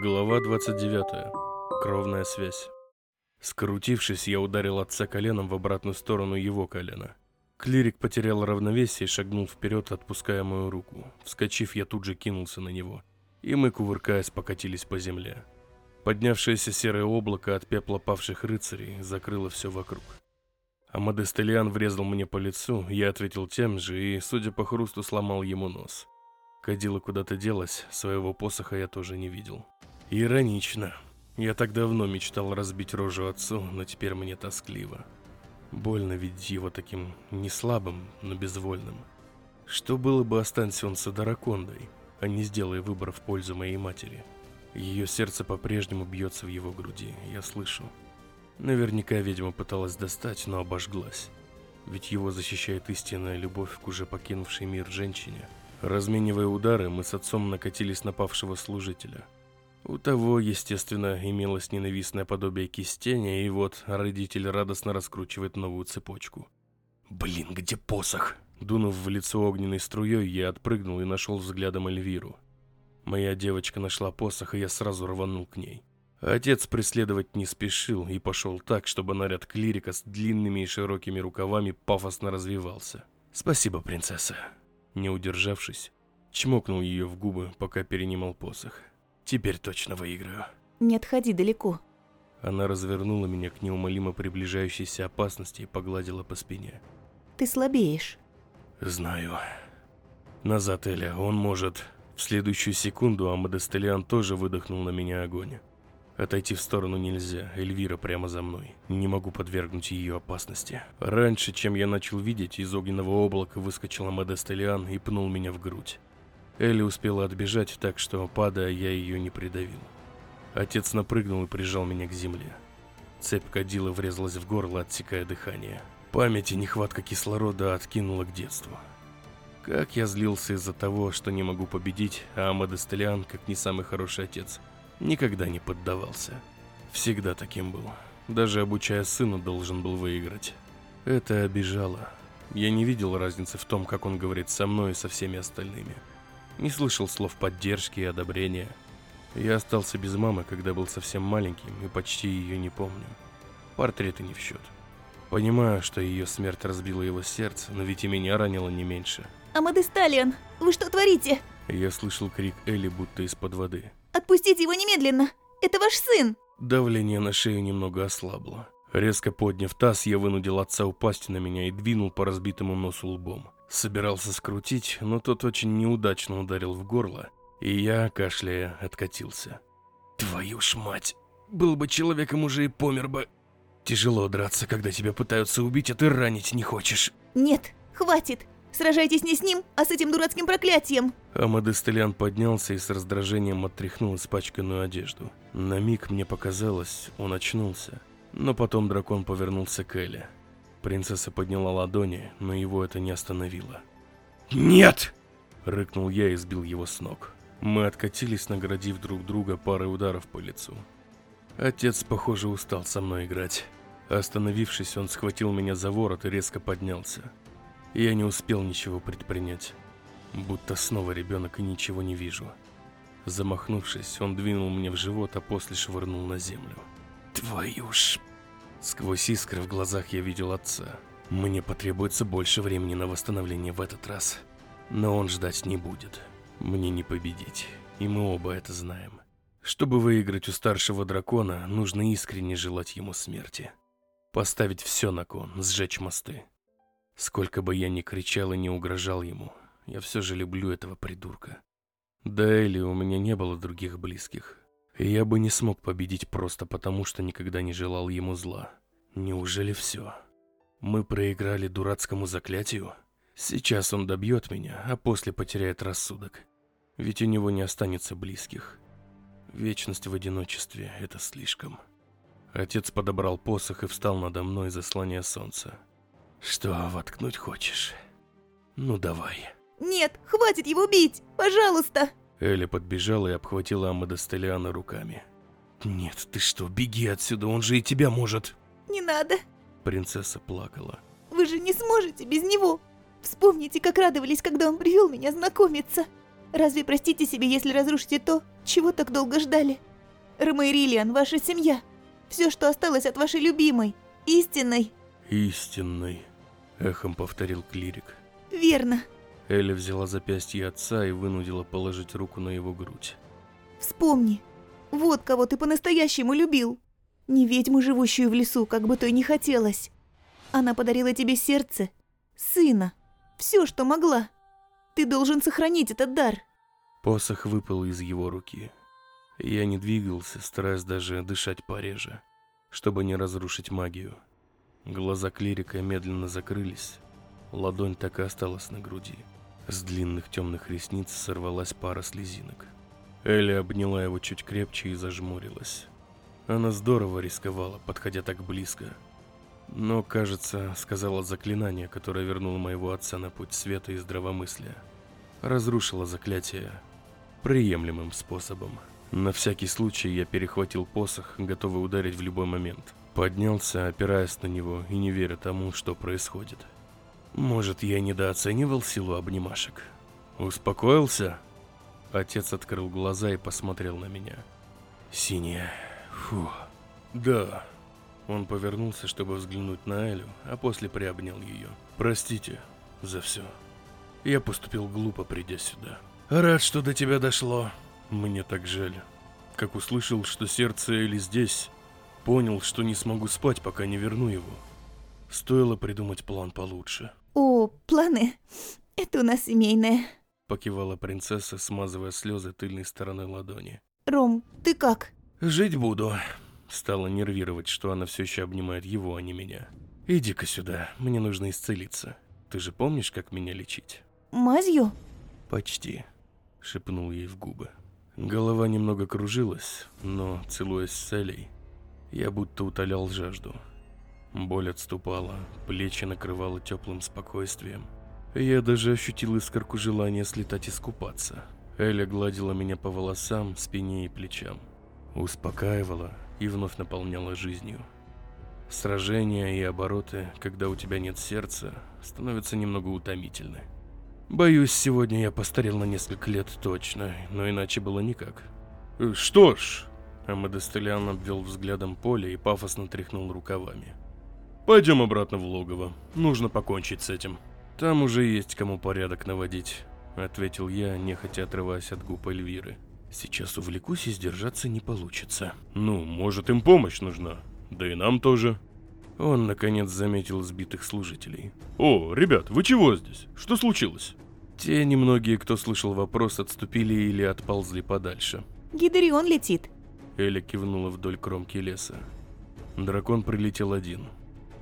Глава 29. Кровная связь. Скрутившись, я ударил отца коленом в обратную сторону его колена. Клирик потерял равновесие и шагнул вперед, отпуская мою руку. Вскочив, я тут же кинулся на него. И мы, кувыркаясь, покатились по земле. Поднявшееся серое облако от пепла павших рыцарей закрыло все вокруг. А Модестелиан врезал мне по лицу, я ответил тем же и, судя по хрусту, сломал ему нос. Кадила куда-то делась, своего посоха я тоже не видел. Иронично. Я так давно мечтал разбить рожу отцу, но теперь мне тоскливо. Больно видеть его таким не слабым, но безвольным. Что было бы, останься он с Адаракондой, а не сделая выбор в пользу моей матери. Ее сердце по-прежнему бьется в его груди, я слышу. Наверняка ведьма пыталась достать, но обожглась. Ведь его защищает истинная любовь к уже покинувшей мир женщине – Разменивая удары, мы с отцом накатились на павшего служителя. У того, естественно, имелось ненавистное подобие кистения, и вот родитель радостно раскручивает новую цепочку. «Блин, где посох?» Дунув в лицо огненной струей, я отпрыгнул и нашел взглядом Эльвиру. Моя девочка нашла посох, и я сразу рванул к ней. Отец преследовать не спешил и пошел так, чтобы наряд клирика с длинными и широкими рукавами пафосно развивался. «Спасибо, принцесса», не удержавшись, чмокнул ее в губы, пока перенимал посох. «Теперь точно выиграю». Не отходи далеко. Она развернула меня к неумолимо приближающейся опасности и погладила по спине. Ты слабеешь. «Знаю. Назад, Эля, он может...» В следующую секунду Амадестелиан тоже выдохнул на меня огонь. Отойти в сторону нельзя, Эльвира прямо за мной. Не могу подвергнуть ее опасности. Раньше, чем я начал видеть, из огненного облака выскочила Модест Элиан и пнул меня в грудь. Элли успела отбежать, так что, падая, я ее не придавил. Отец напрыгнул и прижал меня к земле. Цепь кадила врезалась в горло, отсекая дыхание. Память и нехватка кислорода откинула к детству. Как я злился из-за того, что не могу победить, а Амадестелиан, как не самый хороший отец, никогда не поддавался. Всегда таким был. Даже обучая сына, должен был выиграть. Это обижало. Я не видел разницы в том, как он говорит со мной и со всеми остальными. Не слышал слов поддержки и одобрения. Я остался без мамы, когда был совсем маленьким и почти ее не помню. Портреты не в счет. Понимаю, что ее смерть разбила его сердце, но ведь и меня ранило не меньше. Амадес Талиан, вы что творите? Я слышал крик Элли, будто из-под воды. Отпустите его немедленно! Это ваш сын!» Давление на шею немного ослабло. Резко подняв таз, я вынудил отца упасть на меня и двинул по разбитому носу лбом. Собирался скрутить, но тот очень неудачно ударил в горло, и я, кашляя, откатился. «Твою ж мать! Был бы человеком, уже и помер бы!» «Тяжело драться, когда тебя пытаются убить, а ты ранить не хочешь!» «Нет, хватит! Сражайтесь не с ним, а с этим дурацким проклятием!» Амадестелян поднялся и с раздражением отряхнул испачканную одежду. На миг мне показалось, он очнулся. Но потом дракон повернулся к Эле. Принцесса подняла ладони, но его это не остановило. «Нет!» — рыкнул я и сбил его с ног. Мы откатились, наградив друг друга парой ударов по лицу. Отец, похоже, устал со мной играть. Остановившись, он схватил меня за ворот и резко поднялся. Я не успел ничего предпринять. Будто снова ребенок и ничего не вижу. Замахнувшись, он двинул мне в живот, а после швырнул на землю. Твою ж... Сквозь искры в глазах я видел отца. Мне потребуется больше времени на восстановление в этот раз. Но он ждать не будет. Мне не победить. И мы оба это знаем. Чтобы выиграть у старшего дракона, нужно искренне желать ему смерти. Поставить все на кон, сжечь мосты. Сколько бы я ни кричал и не угрожал ему, я все же люблю этого придурка. Да Элли у меня не было других близких. И я бы не смог победить просто потому, что никогда не желал ему зла. Неужели все? Мы проиграли дурацкому заклятию? Сейчас он добьет меня, а после потеряет рассудок. Ведь у него не останется близких. Вечность в одиночестве — это слишком. Отец подобрал посох и встал надо мной, заслоняя солнце. Что, воткнуть хочешь? Ну давай. Нет, хватит его бить! Пожалуйста! Эля подбежала и обхватила Амадастелиана руками. Нет, ты что, беги отсюда, он же и тебя может. Надо. Принцесса плакала. Вы же не сможете без него. Вспомните, как радовались, когда он привел меня знакомиться. Разве простите себе, если разрушите то, Чего так долго ждали? Ромейрилиан, ваша семья. Все, что осталось от вашей любимой, истинной. «Истинный», — эхом повторил клирик. Верно. Эля взяла запястье отца и вынудила положить руку на его грудь. Вспомни. Вот кого ты по-настоящему любил. Не ведьму, живущую в лесу, как бы то и не хотелось. Она подарила тебе сердце, сына, все, что могла. Ты должен сохранить этот дар. Посох выпал из его руки. Я не двигался, стараясь даже дышать пореже, чтобы не разрушить магию. Глаза клирика медленно закрылись, ладонь так и осталась на груди. С длинных темных ресниц сорвалась пара слезинок. Элли обняла его чуть крепче и зажмурилась. Она здорово рисковала, подходя так близко. Но, кажется, сказала заклинание, которое вернуло моего отца на путь света и здравомыслия. Разрушила заклятие приемлемым способом. На всякий случай я перехватил посох, готовый ударить в любой момент. Поднялся, опираясь на него и не веря тому, что происходит. Может, я недооценивал силу обнимашек? Успокоился? Отец открыл глаза и посмотрел на меня. Синяя. Фу. Да. Он повернулся, чтобы взглянуть на Элю, а после приобнял ее. Простите за все. Я поступил глупо, придя сюда. Рад, что до тебя дошло. Мне так жаль. Как услышал, что сердце Эли здесь, понял, что не смогу спать, пока не верну его. Стоило придумать план получше. О, планы. Это у нас семейное. Покивала принцесса, смазывая слезы тыльной стороной ладони. Ром, ты как? Жить буду. Стало нервировать, что она все еще обнимает его, а не меня. Иди-ка сюда, мне нужно исцелиться. Ты же помнишь, как меня лечить? Мазью? Почти, шепнул ей в губы. Голова немного кружилась, но, целуясь с Элей, я будто утолял жажду. Боль отступала, плечи накрывало теплым спокойствием. Я даже ощутил искорку желания слетать и скупаться. Эля гладила меня по волосам, спине и плечам. Успокаивала и вновь наполняла жизнью. Сражения и обороты, когда у тебя нет сердца, становятся немного утомительны. Боюсь, сегодня я постарел на несколько лет точно, но иначе было никак. «Э, Что ж, Амадестелян обвел взглядом поле и пафосно тряхнул рукавами. Пойдем обратно в логово. Нужно покончить с этим. Там уже есть кому порядок наводить, ответил я, нехотя отрываясь от губ Эльвиры. Сейчас увлекусь и сдержаться не получится. Ну, может им помощь нужна. Да и нам тоже. Он, наконец, заметил сбитых служителей. «О, ребят, вы чего здесь? Что случилось?» Те немногие, кто слышал вопрос, отступили или отползли подальше. Гидерион летит. Эля кивнула вдоль кромки леса. Дракон прилетел один.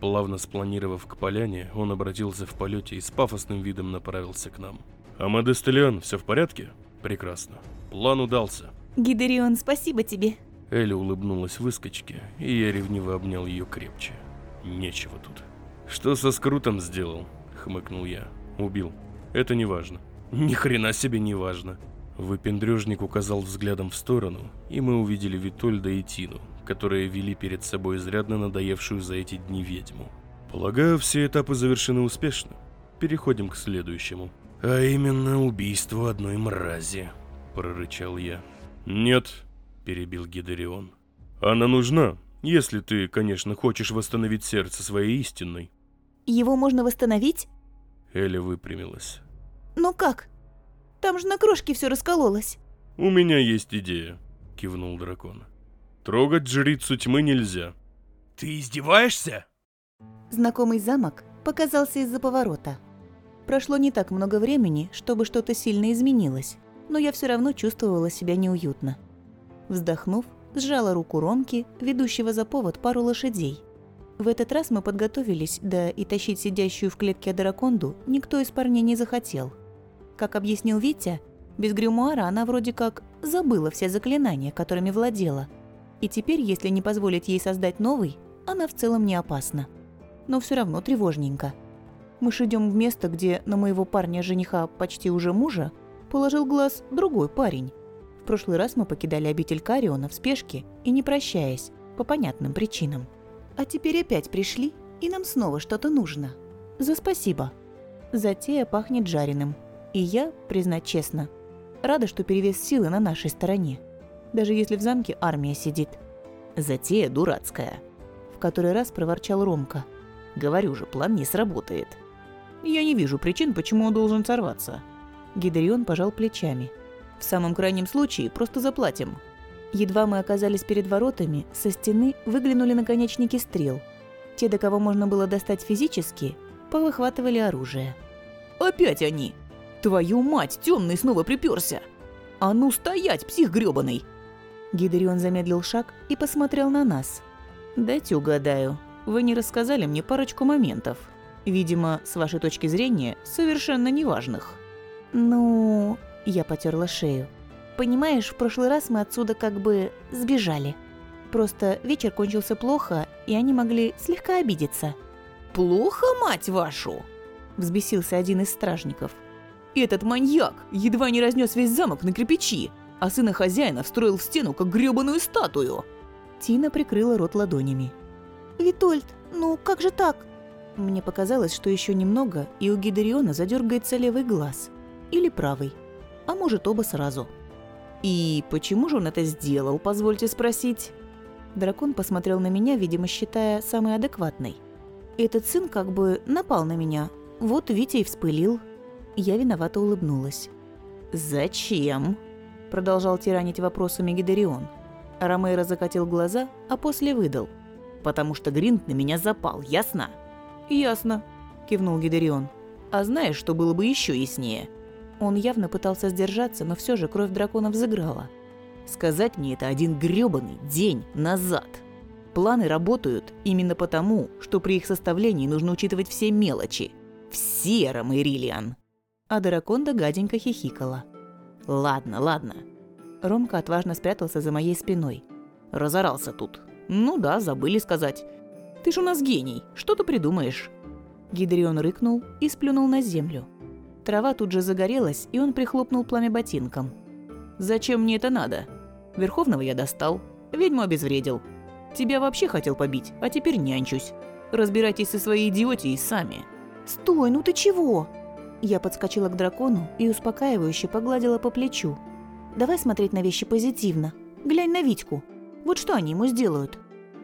Плавно спланировав к поляне, он обратился в полете и с пафосным видом направился к нам. «Амадестелиан, все в порядке?» «Прекрасно. План удался». Гидерион, спасибо тебе. Эля улыбнулась выскочке, и я ревниво обнял ее крепче. Нечего тут. Что со скрутом сделал? Хмыкнул я. Убил. Это не важно. Ни хрена себе не важно. Выпендрежник указал взглядом в сторону, и мы увидели Витольда и Тину, которые вели перед собой изрядно надоевшую за эти дни ведьму. Полагаю, все этапы завершены успешно. Переходим к следующему. А именно убийству одной мрази, прорычал я. Нет, перебил Гидерион. Она нужна, если ты, конечно, хочешь восстановить сердце своей истинной. Его можно восстановить? Эля выпрямилась. Но как? Там же на крошке все раскололось. У меня есть идея, кивнул дракон. Трогать жрицу тьмы нельзя. Ты издеваешься? Знакомый замок показался из-за поворота. Прошло не так много времени, чтобы что-то сильно изменилось, но я все равно чувствовала себя неуютно. Вздохнув, сжала руку Ромки, ведущего за повод пару лошадей. В этот раз мы подготовились, да и тащить сидящую в клетке драконду никто из парней не захотел. Как объяснил Витя, без гримуара она вроде как забыла все заклинания, которыми владела. И теперь, если не позволить ей создать новый, она в целом не опасна. Но все равно тревожненько. Мы ж идем в место, где на моего парня-жениха, почти уже мужа, положил глаз другой парень. В прошлый раз мы покидали обитель Кариона в спешке и не прощаясь, по понятным причинам. А теперь опять пришли, и нам снова что-то нужно. За спасибо. Затея пахнет жареным. И я, признать честно, рада, что перевес силы на нашей стороне. даже если в замке армия сидит. Затея дурацкая. В который раз проворчал Ромка. Говорю же, план не сработает. Я не вижу причин, почему он должен сорваться. Гидерион пожал плечами. В самом крайнем случае просто заплатим. Едва мы оказались перед воротами, со стены выглянули наконечники стрел. Те, до кого можно было достать физически, повыхватывали оружие. Опять они! Твою мать, темный снова приперся! А ну стоять, псих грёбаный! Гидерион замедлил шаг и посмотрел на нас. «Дайте угадаю, вы не рассказали мне парочку моментов. Видимо, с вашей точки зрения, совершенно неважных». «Ну...» – я потерла шею. «Понимаешь, в прошлый раз мы отсюда как бы сбежали. Просто вечер кончился плохо, и они могли слегка обидеться». «Плохо, мать вашу!» – взбесился один из стражников. «Этот маньяк едва не разнес весь замок на кирпичи, а сына хозяина встроил в стену, как грёбаную статую!» Тина прикрыла рот ладонями. «Витольд, ну как же так?» Мне показалось, что еще немного, и у Гидериона задергается левый глаз. Или правый. А может, оба сразу. «И почему же он это сделал, позвольте спросить?» Дракон посмотрел на меня, видимо, считая самой адекватной. «Этот сын как бы напал на меня. Вот Витя и вспылил». Я виновато улыбнулась. «Зачем?» Продолжал тиранить вопросами Гидерион. Ромейро закатил глаза, а после выдал. «Потому что Гринт на меня запал, ясно?» «Ясно», – кивнул Гидерион. «А знаешь, что было бы еще яснее?» Он явно пытался сдержаться, но все же кровь дракона взыграла. «Сказать мне это один грёбаный день назад. Планы работают именно потому, что при их составлении нужно учитывать все мелочи. Все, Ромейрилиан!» А драконда гаденько хихикала. «Ладно, ладно». Ромка отважно спрятался за моей спиной. «Разорался тут. Ну да, забыли сказать. Ты ж у нас гений, что-то придумаешь». Гидрион рыкнул и сплюнул на землю. Трава тут же загорелась, и он прихлопнул пламя ботинком. «Зачем мне это надо? Верховного я достал, ведьму обезвредил. Тебя вообще хотел побить, а теперь нянчусь. Разбирайтесь со своей идиотией сами». «Стой, ну ты чего?» Я подскочила к дракону и успокаивающе погладила по плечу. «Давай смотреть на вещи позитивно. Глянь на Витьку. Вот что они ему сделают?»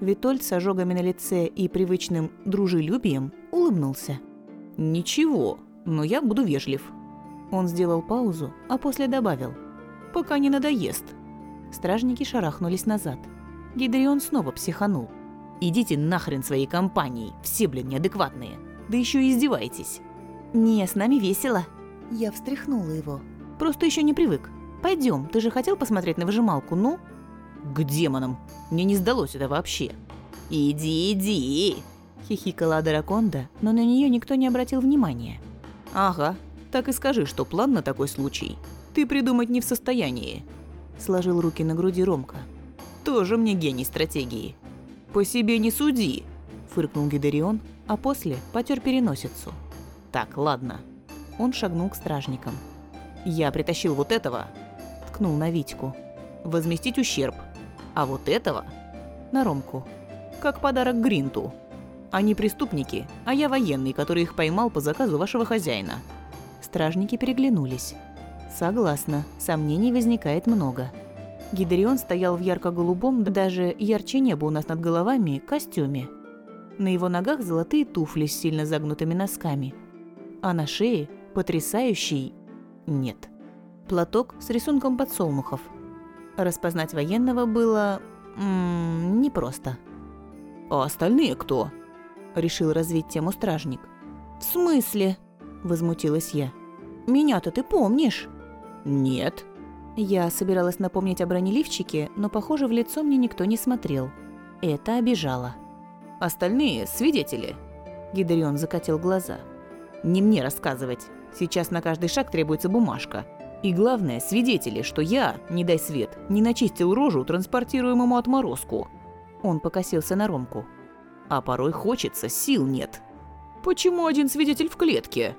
Витольд с ожогами на лице и привычным дружелюбием улыбнулся. «Ничего, но я буду вежлив». Он сделал паузу, а после добавил. «Пока не надоест». Стражники шарахнулись назад. Гидрион снова психанул. «Идите нахрен своей компанией, все, блин, неадекватные. Да еще и издеваетесь». «Не, с нами весело». Я встряхнула его. «Просто еще не привык. Пойдем, ты же хотел посмотреть на выжималку, ну?» «К демонам! Мне не сдалось это вообще!» «Иди, иди!» – хихикала Адараконда, но на нее никто не обратил внимания. «Ага, так и скажи, что план на такой случай ты придумать не в состоянии», – сложил руки на груди Ромка. «Тоже мне гений стратегии. По себе не суди», – фыркнул Гидерион, а после потер переносицу. «Так, ладно». Он шагнул к стражникам. «Я притащил вот этого», – ткнул на Витьку. «Возместить ущерб. А вот этого на Ромку. Как подарок Гринту. Они преступники, а я военный, который их поймал по заказу вашего хозяина. Стражники переглянулись. Согласна, сомнений возникает много. Гидерион стоял в ярко-голубом, даже ярче неба у нас над головами, костюме. На его ногах золотые туфли с сильно загнутыми носками. А на шее потрясающий... Нет. Платок с рисунком подсолнухов – Распознать военного было... М -м, непросто. «А остальные кто?» – решил развить тему стражник. «В смысле?» – возмутилась я. «Меня-то ты помнишь?» «Нет». Я собиралась напомнить о бронеливчике, но, похоже, в лицо мне никто не смотрел. Это обижало. «Остальные – свидетели». Гидерион закатил глаза. «Не мне рассказывать. Сейчас на каждый шаг требуется бумажка. И главное, свидетели, что я, не дай свет, не начистил рожу транспортируемому отморозку. Он покосился на Ромку. А порой хочется, сил нет. «Почему один свидетель в клетке?»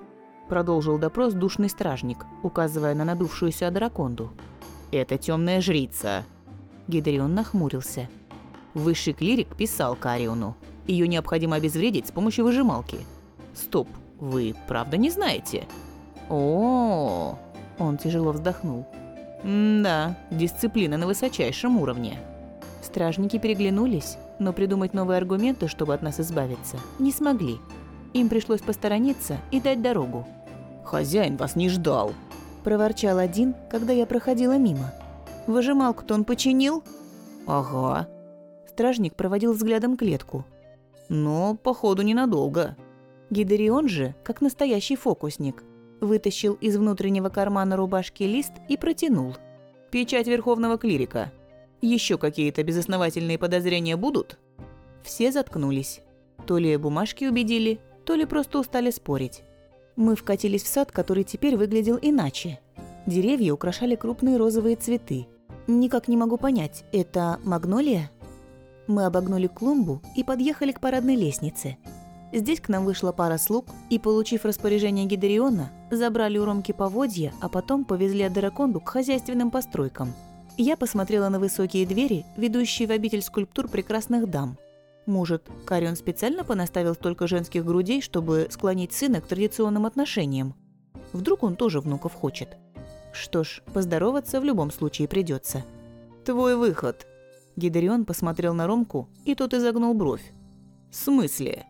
Продолжил допрос душный стражник, указывая на надувшуюся драконду. «Это темная жрица». Гидерион нахмурился. Высший клирик писал Кариону. Ее необходимо обезвредить с помощью выжималки. Стоп, вы правда не знаете? О, он тяжело вздохнул. М-да, дисциплина на высочайшем уровне. Стражники переглянулись, но придумать новые аргументы, чтобы от нас избавиться, не смогли. Им пришлось посторониться и дать дорогу. Хозяин вас не ждал. Проворчал один, когда я проходила мимо. Выжималку-то он починил? Ага. Стражник проводил взглядом клетку. Но, походу, ненадолго. Гидерион же, как настоящий фокусник, вытащил из внутреннего кармана рубашки лист и протянул. Печать верховного клирика. Еще какие-то безосновательные подозрения будут? Все заткнулись. То ли бумажки убедили, то ли просто устали спорить. Мы вкатились в сад, который теперь выглядел иначе. Деревья украшали крупные розовые цветы. Никак не могу понять, это магнолия? Мы обогнули клумбу и подъехали к парадной лестнице. Здесь к нам вышла пара слуг и, получив распоряжение Гидериона, забрали у Ромки поводья, а потом повезли Адераконду к хозяйственным постройкам. Я посмотрела на высокие двери, ведущие в обитель скульптур прекрасных дам. Может, Карион специально понаставил столько женских грудей, чтобы склонить сына к традиционным отношениям? Вдруг он тоже внуков хочет? Что ж, поздороваться в любом случае придется. Твой выход. Гидерион посмотрел на Ромку, и тот изогнул бровь. В смысле?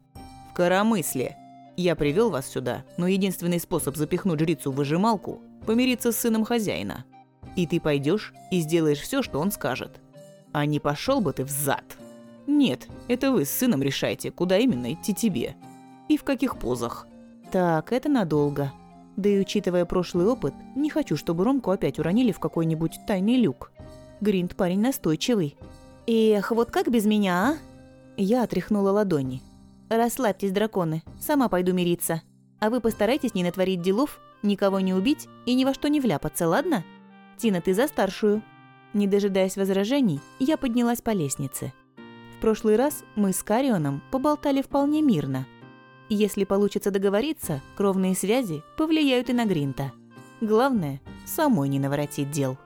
В коромысле. Я привел вас сюда, но единственный способ запихнуть жрицу в выжималку – помириться с сыном хозяина. И ты пойдешь и сделаешь все, что он скажет. А не пошел бы ты в зад. Нет, это вы с сыном решайте, куда именно идти тебе. И в каких позах. Так, это надолго. Да и учитывая прошлый опыт, не хочу, чтобы Ромку опять уронили в какой-нибудь тайный люк. Гринт парень настойчивый. Эх, вот как без меня, а? Я отряхнула ладони. Расслабьтесь, драконы, сама пойду мириться. А вы постарайтесь не натворить делов, никого не убить и ни во что не вляпаться, ладно? Тина, ты за старшую. Не дожидаясь возражений, я поднялась по лестнице прошлый раз мы с Карионом поболтали вполне мирно. Если получится договориться, кровные связи повлияют и на Гринта. Главное, самой не наворотить дел.